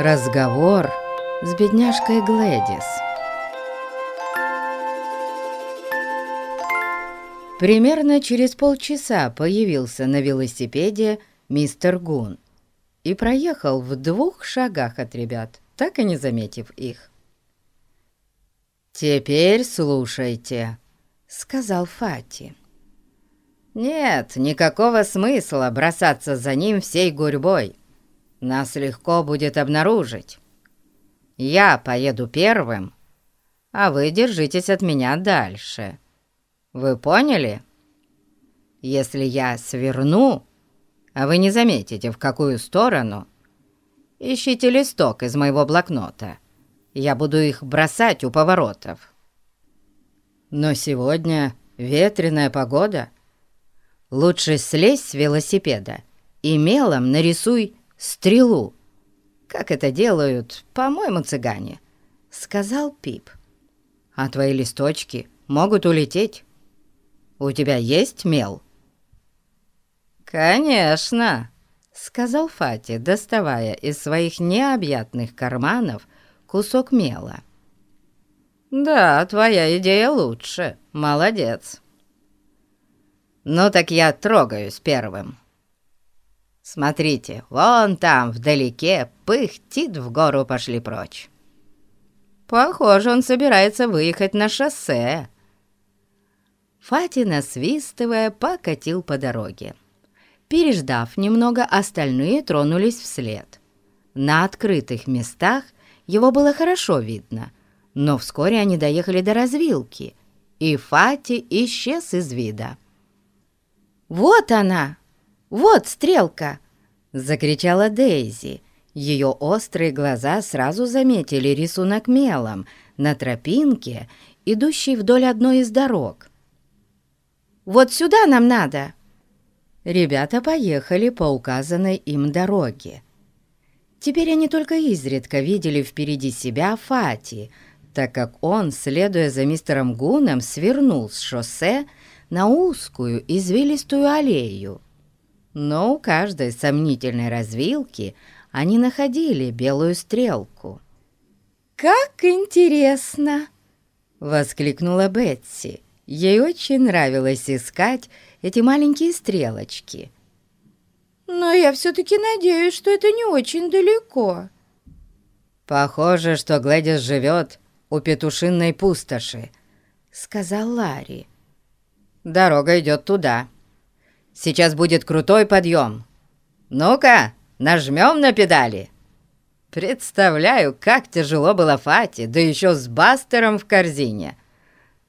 Разговор с бедняжкой Глэдис. Примерно через полчаса появился на велосипеде мистер Гун и проехал в двух шагах от ребят, так и не заметив их. «Теперь слушайте», — сказал Фати. «Нет никакого смысла бросаться за ним всей гурьбой. Нас легко будет обнаружить. Я поеду первым, а вы держитесь от меня дальше. Вы поняли? Если я сверну, а вы не заметите, в какую сторону, ищите листок из моего блокнота. Я буду их бросать у поворотов. Но сегодня ветреная погода. Лучше слезь с велосипеда и мелом нарисуй стрелу, как это делают, по-моему, цыгане», — сказал Пип. «А твои листочки могут улететь. У тебя есть мел?» «Конечно», — сказал Фати, доставая из своих необъятных карманов кусок мела. «Да, твоя идея лучше. Молодец». «Ну так я трогаюсь первым». Смотрите, вон там, вдалеке, пыхтит в гору пошли прочь. Похоже, он собирается выехать на шоссе. Фати, насвистывая, покатил по дороге. Переждав немного, остальные тронулись вслед. На открытых местах его было хорошо видно, но вскоре они доехали до развилки, и Фати исчез из вида. «Вот она!» «Вот стрелка!» — закричала Дейзи. Ее острые глаза сразу заметили рисунок мелом на тропинке, идущей вдоль одной из дорог. «Вот сюда нам надо!» Ребята поехали по указанной им дороге. Теперь они только изредка видели впереди себя Фати, так как он, следуя за мистером Гуном, свернул с шоссе на узкую извилистую аллею но у каждой сомнительной развилки они находили белую стрелку. «Как интересно!» — воскликнула Бетси. Ей очень нравилось искать эти маленькие стрелочки. «Но я все-таки надеюсь, что это не очень далеко». «Похоже, что Глэдис живет у петушинной пустоши», — сказал Ларри. «Дорога идет туда». Сейчас будет крутой подъем. Ну-ка, нажмем на педали. Представляю, как тяжело было Фати, да еще с Бастером в корзине.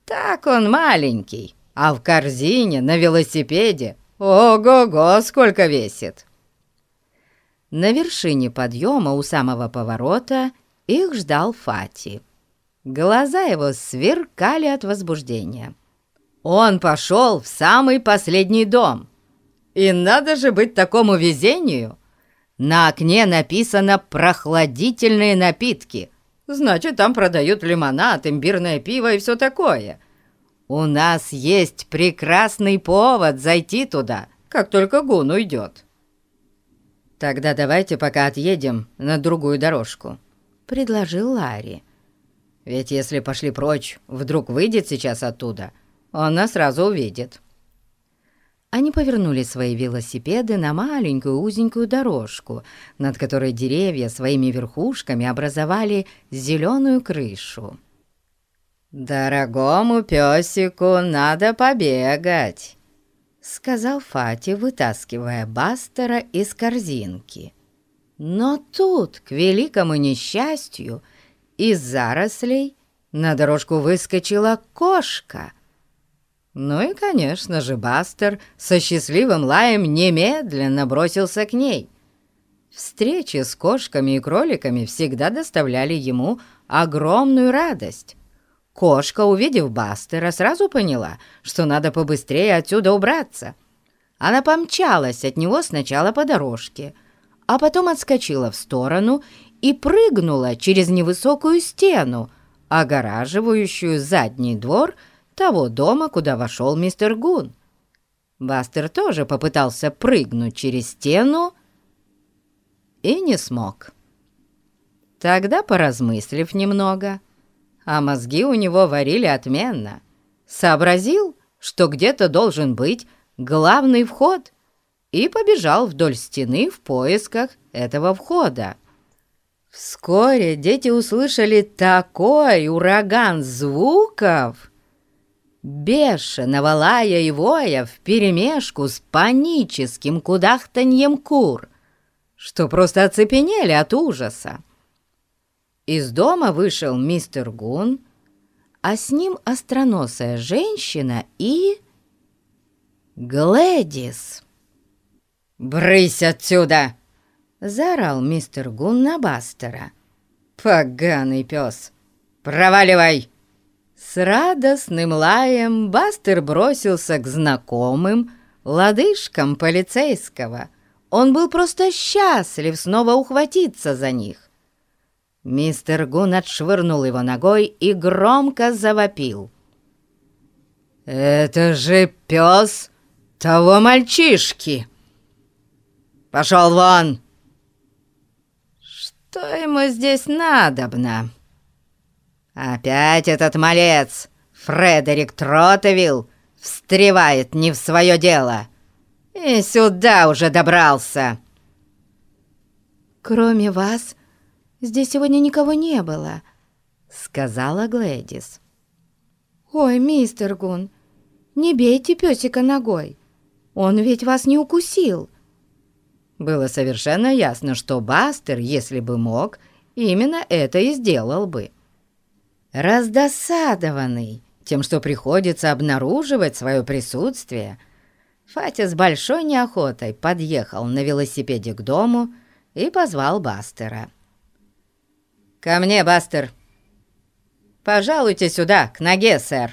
Так он маленький, а в корзине на велосипеде ого-го сколько весит. На вершине подъема у самого поворота их ждал Фати. Глаза его сверкали от возбуждения. Он пошел в самый последний дом, и надо же быть такому везению. На окне написано «Прохладительные напитки». Значит, там продают лимонад, имбирное пиво и все такое. У нас есть прекрасный повод зайти туда, как только Гун уйдет. Тогда давайте пока отъедем на другую дорожку, предложил Ларри. Ведь если пошли прочь, вдруг выйдет сейчас оттуда, он нас сразу увидит. Они повернули свои велосипеды на маленькую узенькую дорожку, над которой деревья своими верхушками образовали зеленую крышу. «Дорогому песику надо побегать», — сказал Фати, вытаскивая Бастера из корзинки. Но тут, к великому несчастью, из зарослей на дорожку выскочила кошка — ну и, конечно же, Бастер со счастливым лаем немедленно бросился к ней. Встречи с кошками и кроликами всегда доставляли ему огромную радость. Кошка, увидев Бастера, сразу поняла, что надо побыстрее отсюда убраться. Она помчалась от него сначала по дорожке, а потом отскочила в сторону и прыгнула через невысокую стену, огораживающую задний двор – того дома, куда вошел мистер Гун. Бастер тоже попытался прыгнуть через стену и не смог. Тогда, поразмыслив немного, а мозги у него варили отменно, сообразил, что где-то должен быть главный вход, и побежал вдоль стены в поисках этого входа. Вскоре дети услышали такой ураган звуков, бешеного лая и воя вперемешку с паническим кудахтаньем кур, что просто оцепенели от ужаса. Из дома вышел мистер Гун, а с ним остроносая женщина и... Глэдис. «Брысь отсюда!» — заорал мистер Гун на Бастера. «Поганый пес! Проваливай!» С радостным лаем Бастер бросился к знакомым лодыжкам полицейского. Он был просто счастлив снова ухватиться за них. Мистер Гун отшвырнул его ногой и громко завопил. «Это же пес того мальчишки!» Пошел вон!» «Что ему здесь надобно?» «Опять этот малец, Фредерик Тротовилл, встревает не в свое дело. И сюда уже добрался!» «Кроме вас, здесь сегодня никого не было», — сказала Глэдис. «Ой, мистер Гун, не бейте песика ногой, он ведь вас не укусил». Было совершенно ясно, что Бастер, если бы мог, именно это и сделал бы. Раздосадованный тем, что приходится обнаруживать свое присутствие, Фатя с большой неохотой подъехал на велосипеде к дому и позвал Бастера. «Ко мне, Бастер! Пожалуйте сюда, к ноге, сэр!»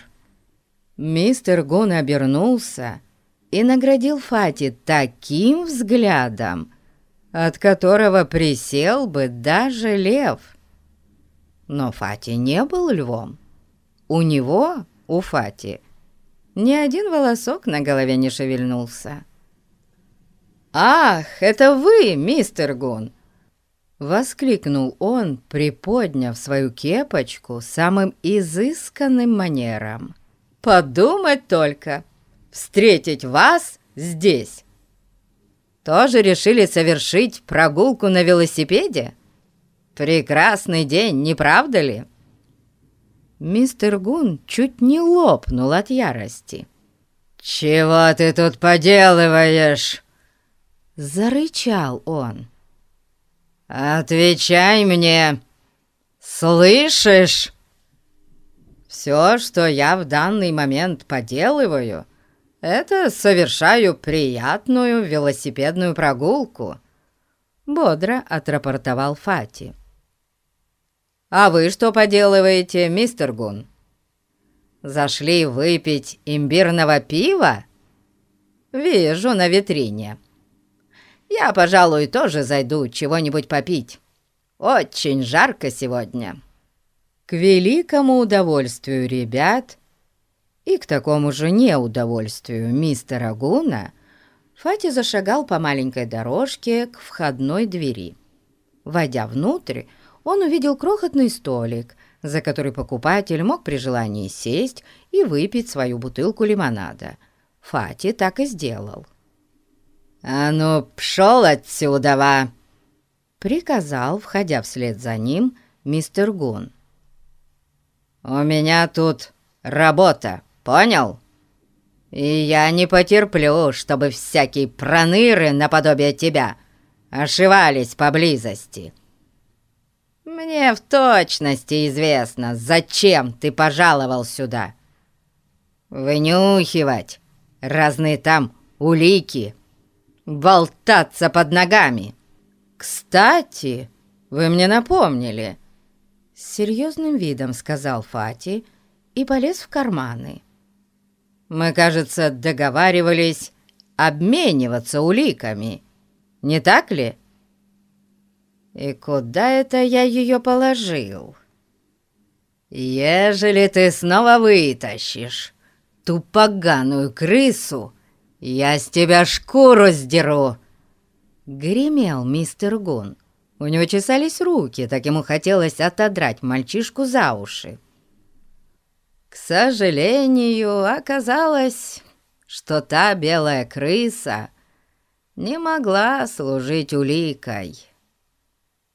Мистер Гун обернулся и наградил Фати таким взглядом, от которого присел бы даже лев. Но Фати не был львом. У него, у Фати, ни один волосок на голове не шевельнулся. «Ах, это вы, мистер Гун!» Воскликнул он, приподняв свою кепочку самым изысканным манером. «Подумать только! встретить вас здесь. Тоже решили совершить прогулку на велосипеде? Прекрасный день, не правда ли?» Мистер Гун чуть не лопнул от ярости. «Чего ты тут поделываешь?» Зарычал он. «Отвечай мне! Слышишь? Все, что я в данный момент поделываю, это совершаю приятную велосипедную прогулку», — бодро отрапортовал Фати. «А вы что поделываете, мистер Гун? Зашли выпить имбирного пива? Вижу на витрине. Я, пожалуй, тоже зайду чего-нибудь попить. Очень жарко сегодня». К великому удовольствию ребят — и к такому же неудовольствию мистера Гуна Фати зашагал по маленькой дорожке к входной двери. Войдя внутрь, он увидел крохотный столик, за который покупатель мог при желании сесть и выпить свою бутылку лимонада. Фати так и сделал. «А ну, пшел отсюда, ва!» приказал, входя вслед за ним, мистер Гун. «У меня тут работа!» Понял? И я не потерплю, чтобы всякие проныры наподобие тебя ошивались поблизости. Мне в точности известно, зачем ты пожаловал сюда. Вынюхивать разные там улики, болтаться под ногами. Кстати, вы мне напомнили, — с серьезным видом сказал Фати и полез в карманы. Мы, кажется, договаривались обмениваться уликами, не так ли? И куда это я ее положил? Ежели ты снова вытащишь ту поганую крысу, я с тебя шкуру сдеру!» Гремел мистер Гун. У него чесались руки, так ему хотелось отодрать мальчишку за уши. К сожалению, оказалось, что та белая крыса не могла служить уликой.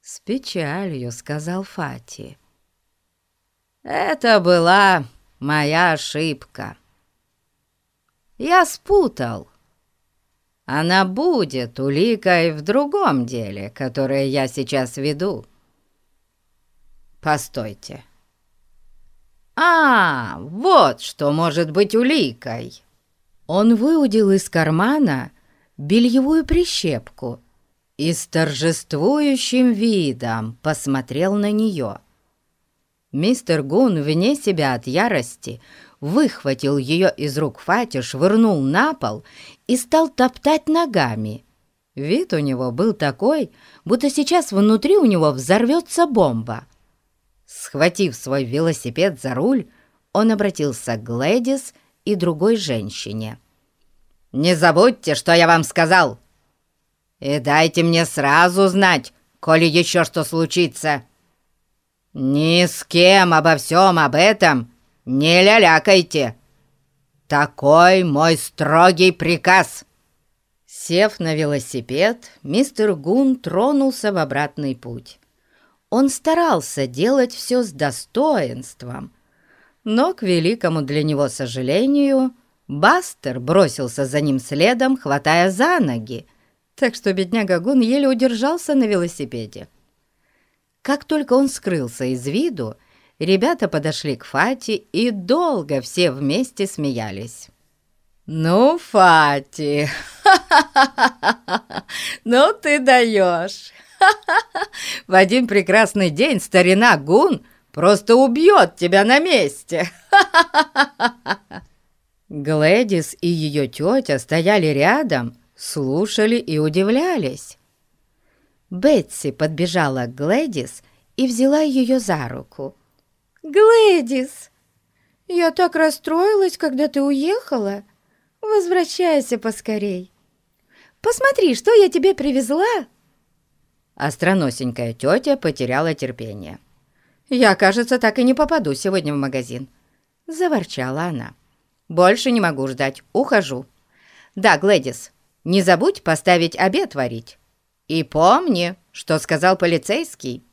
С печалью сказал Фати. Это была моя ошибка. Я спутал. Она будет уликой в другом деле, которое я сейчас веду. Постойте. А, вот что может быть уликой. Он выудил из кармана бельевую прищепку и с торжествующим видом посмотрел на нее. Мистер Гун вне себя от ярости выхватил ее из рук Фати, швырнул на пол и стал топтать ногами. Вид у него был такой, будто сейчас внутри у него взорвется бомба. Схватив свой велосипед за руль, он обратился к Глэдис и другой женщине. «Не забудьте, что я вам сказал! И дайте мне сразу знать, коли еще что случится!» «Ни с кем обо всем об этом не лялякайте! Такой мой строгий приказ!» Сев на велосипед, мистер Гун тронулся в обратный путь. Он старался делать все с достоинством, но, к великому для него сожалению, Бастер бросился за ним следом, хватая за ноги, так что бедняга Гун еле удержался на велосипеде. Как только он скрылся из виду, ребята подошли к Фати и долго все вместе смеялись. «Ну, Фати, ну ты даешь! В один прекрасный день старина Гун просто убьет тебя на месте!» Глэдис и ее тетя стояли рядом, слушали и удивлялись. Бетси подбежала к Глэдис и взяла ее за руку. «Глэдис, я так расстроилась, когда ты уехала. Возвращайся поскорей. Посмотри, что я тебе привезла!» Остроносенькая тетя потеряла терпение. «Я, кажется, так и не попаду сегодня в магазин», — заворчала она. «Больше не могу ждать, ухожу. Да, Глэдис, не забудь поставить обед варить». И помни, что сказал полицейский».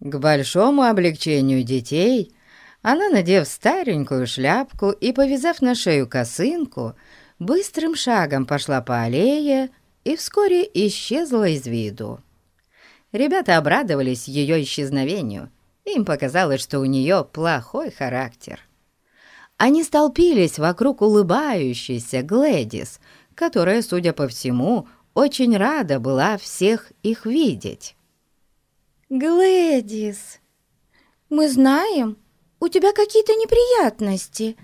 К большому облегчению детей она, надев старенькую шляпку и повязав на шею косынку, быстрым шагом пошла по аллее и вскоре исчезла из виду. Ребята обрадовались ее исчезновению. Им показалось, что у нее плохой характер. Они столпились вокруг улыбающейся Глэдис, которая, судя по всему, очень рада была всех их видеть. «Глэдис, мы знаем, у тебя какие-то неприятности»,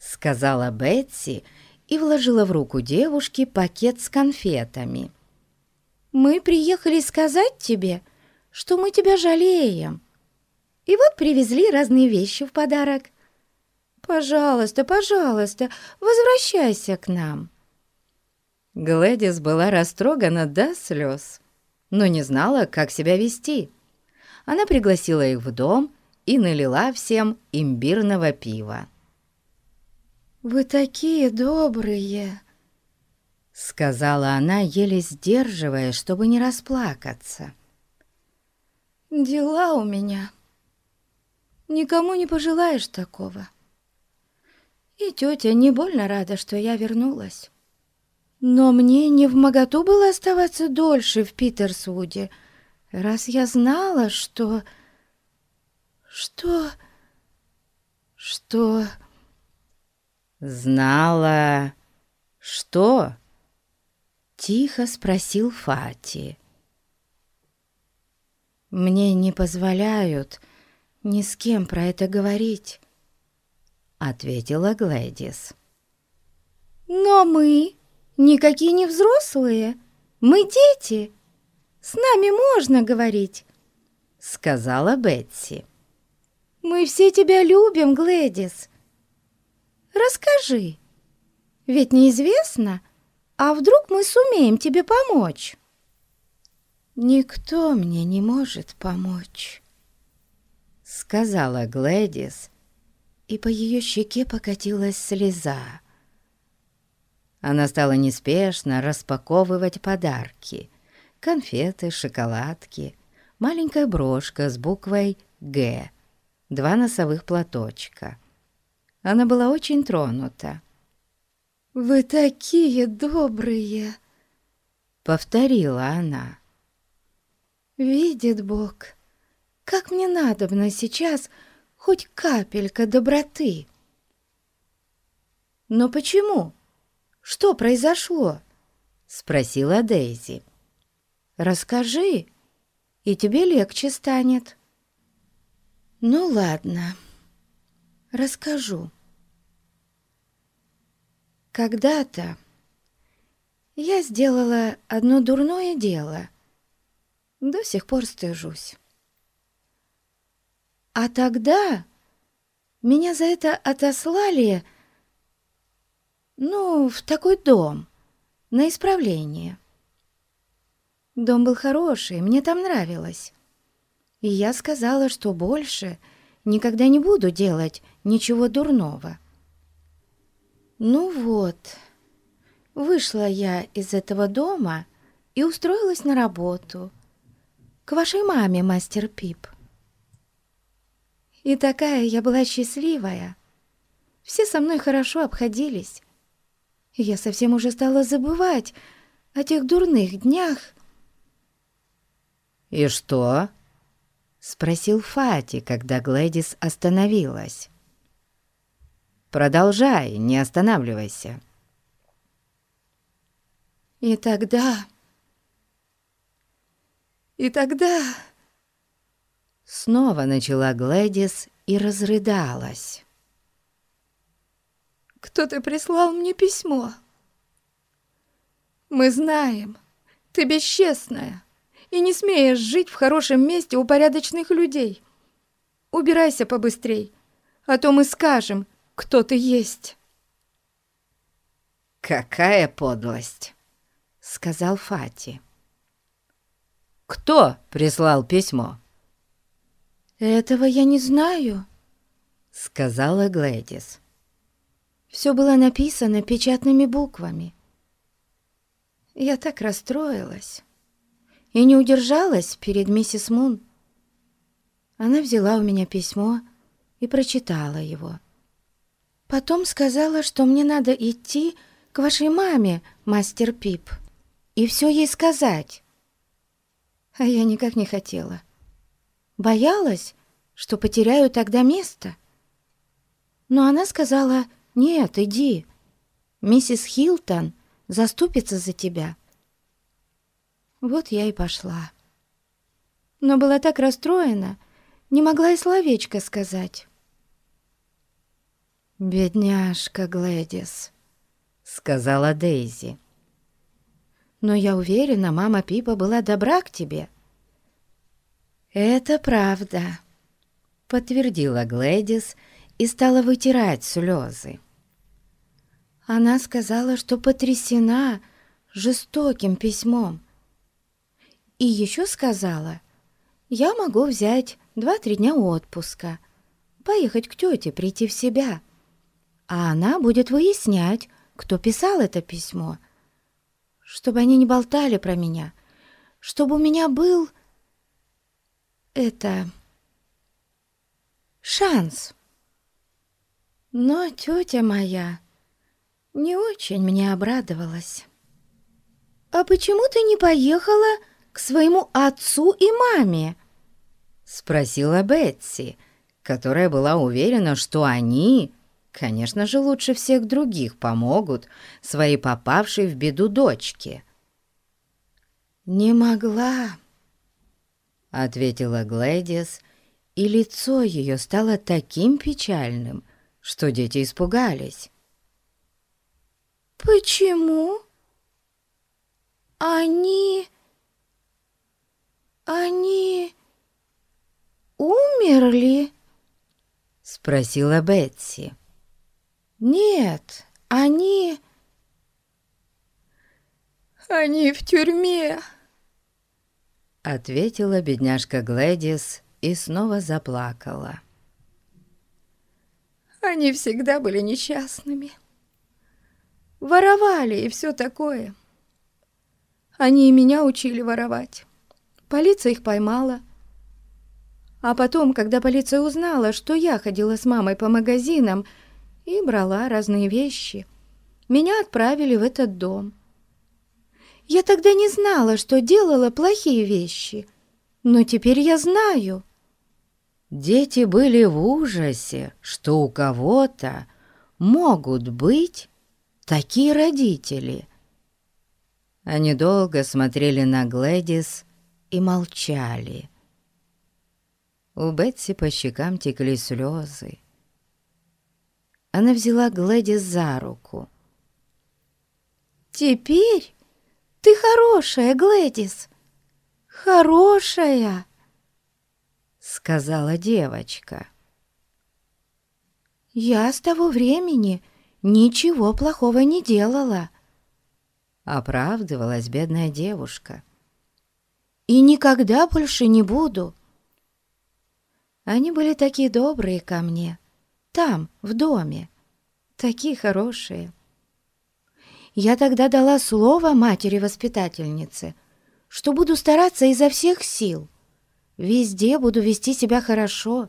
сказала Бетси и вложила в руку девушки пакет с конфетами. «Мы приехали сказать тебе, что мы тебя жалеем, и вот привезли разные вещи в подарок. Пожалуйста, пожалуйста, возвращайся к нам». Глэдис была растрогана до слез, но не знала, как себя вести. Она пригласила их в дом и налила всем имбирного пива. «Вы такие добрые!» Сказала она, еле сдерживая, чтобы не расплакаться. «Дела у меня. Никому не пожелаешь такого. И тетя не больно рада, что я вернулась. Но мне не в моготу было оставаться дольше в Питерсвуде, раз я знала, что... что... что... Знала... что? Тихо спросил Фати. Мне не позволяют ни с кем про это говорить, ответила Глэдис. Но мы Никакие не взрослые. Мы дети. С нами можно говорить», — сказала Бетси. «Мы все тебя любим, Глэдис. Расскажи. Ведь неизвестно, а вдруг мы сумеем тебе помочь?» «Никто мне не может помочь», — сказала Глэдис, и по ее щеке покатилась слеза. Она стала неспешно распаковывать подарки. Конфеты, шоколадки, маленькая брошка с буквой «Г», два носовых платочка. Она была очень тронута. «Вы такие добрые!» — повторила она. «Видит Бог, как мне надобно сейчас хоть капелька доброты!» «Но почему?» Что произошло?» — спросила Дейзи. «Расскажи, и тебе легче станет». «Ну ладно, расскажу. Когда-то я сделала одно дурное дело. До сих пор стыжусь. А тогда меня за это отослали ну, в такой дом, на исправление. Дом был хороший, мне там нравилось. И я сказала, что больше никогда не буду делать ничего дурного. Ну вот, вышла я из этого дома и устроилась на работу к вашей маме, мастер Пип. И такая я была счастливая. Все со мной хорошо обходились. Я совсем уже стала забывать о тех дурных днях. «И что?» — спросил Фати, когда Глэдис остановилась. «Продолжай, не останавливайся». «И тогда... И тогда...» Снова начала Глэдис и разрыдалась. Кто-то прислал мне письмо. Мы знаем, ты бесчестная и не смеешь жить в хорошем месте у порядочных людей. Убирайся побыстрей, а то мы скажем, кто ты есть. «Какая подлость!» — сказал Фати. «Кто прислал письмо?» «Этого я не знаю», — сказала Глэдис. Все было написано печатными буквами. Я так расстроилась и не удержалась перед миссис Мун. Она взяла у меня письмо и прочитала его. Потом сказала, что мне надо идти к вашей маме, мастер Пип, и все ей сказать. А я никак не хотела. Боялась, что потеряю тогда место. Но она сказала «Нет, иди. Миссис Хилтон заступится за тебя». Вот я и пошла. Но была так расстроена, не могла и словечко сказать. «Бедняжка Глэдис», — сказала Дейзи. «Но я уверена, мама Пипа была добра к тебе». «Это правда», — подтвердила Глэдис и стала вытирать слезы. Она сказала, что потрясена жестоким письмом. И еще сказала, я могу взять два-три дня отпуска, поехать к тете, прийти в себя. А она будет выяснять, кто писал это письмо, чтобы они не болтали про меня, чтобы у меня был... это... шанс. Но тетя моя не очень мне обрадовалась. «А почему ты не поехала к своему отцу и маме?» Спросила Бетси, которая была уверена, что они, конечно же, лучше всех других помогут своей попавшей в беду дочке. «Не могла», — ответила Глэдис, и лицо ее стало таким печальным, что дети испугались. «Почему?» «Они... они... умерли?» Спросила Бетси. «Нет, они...» «Они в тюрьме!» Ответила бедняжка Глэдис и снова заплакала. Они всегда были несчастными. Воровали и все такое. Они и меня учили воровать. Полиция их поймала. А потом, когда полиция узнала, что я ходила с мамой по магазинам и брала разные вещи, меня отправили в этот дом. Я тогда не знала, что делала плохие вещи, но теперь я знаю. Дети были в ужасе, что у кого-то могут быть такие родители. Они долго смотрели на Глэдис и молчали. У Бетси по щекам текли слезы. Она взяла Глэдис за руку. «Теперь ты хорошая, Глэдис, хорошая!» Сказала девочка. «Я с того времени ничего плохого не делала», Оправдывалась бедная девушка. «И никогда больше не буду». Они были такие добрые ко мне. Там, в доме. Такие хорошие. Я тогда дала слово матери-воспитательнице, что буду стараться изо всех сил. Везде буду вести себя хорошо.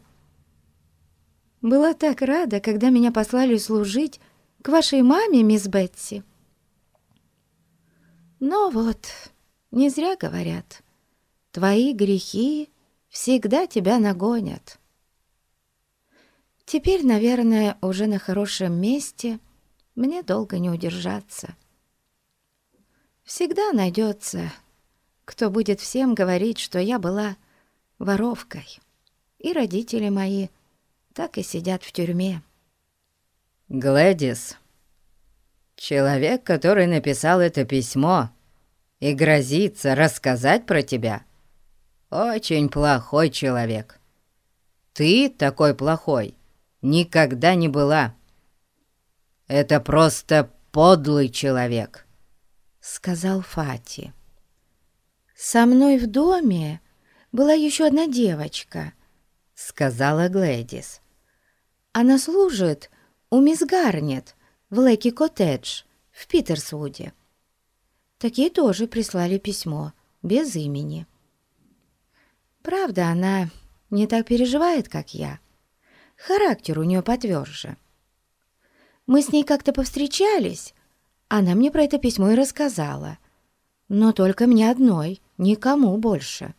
Была так рада, когда меня послали служить к вашей маме, мисс Бетси. Но вот, не зря говорят, твои грехи всегда тебя нагонят. Теперь, наверное, уже на хорошем месте мне долго не удержаться. Всегда найдется, кто будет всем говорить, что я была воровкой, и родители мои так и сидят в тюрьме. Глэдис, человек, который написал это письмо и грозится рассказать про тебя — очень плохой человек. Ты такой плохой никогда не была. Это просто подлый человек», — сказал Фати. «Со мной в доме была еще одна девочка», — сказала Глэдис. «Она служит у мисс Гарнет в Лэки-коттедж в Питерсвуде. Такие тоже прислали письмо, без имени». Правда, она не так переживает, как я. Характер у нее потверже. Мы с ней как-то повстречались. Она мне про это письмо и рассказала. Но только мне одной, никому больше.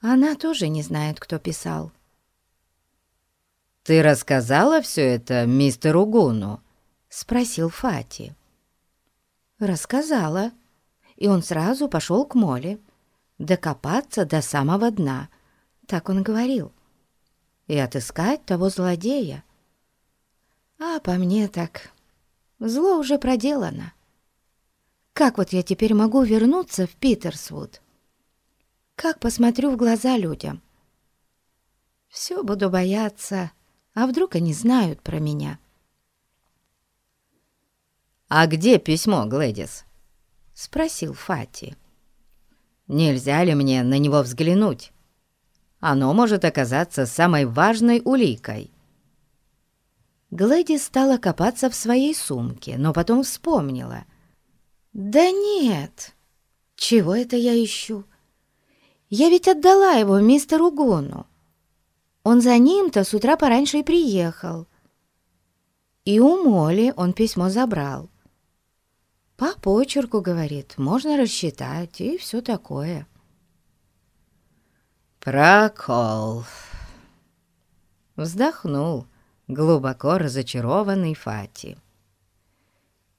Она тоже не знает, кто писал. «Ты рассказала все это мистеру Гуну?» — спросил Фати. «Рассказала, и он сразу пошел к Моле докопаться до самого дна, так он говорил, и отыскать того злодея. А по мне так, зло уже проделано. Как вот я теперь могу вернуться в Питерсвуд? Как посмотрю в глаза людям? Все буду бояться, а вдруг они знают про меня? «А где письмо, Глэдис?» — спросил Фати. Нельзя ли мне на него взглянуть? Оно может оказаться самой важной уликой». Глэди стала копаться в своей сумке, но потом вспомнила. «Да нет! Чего это я ищу? Я ведь отдала его мистеру Гону. Он за ним-то с утра пораньше и приехал. И у Моли он письмо забрал. По почерку, говорит, можно рассчитать и все такое. Прокол. Вздохнул глубоко разочарованный Фати.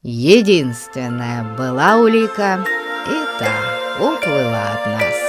Единственная была улика, и та уплыла от нас.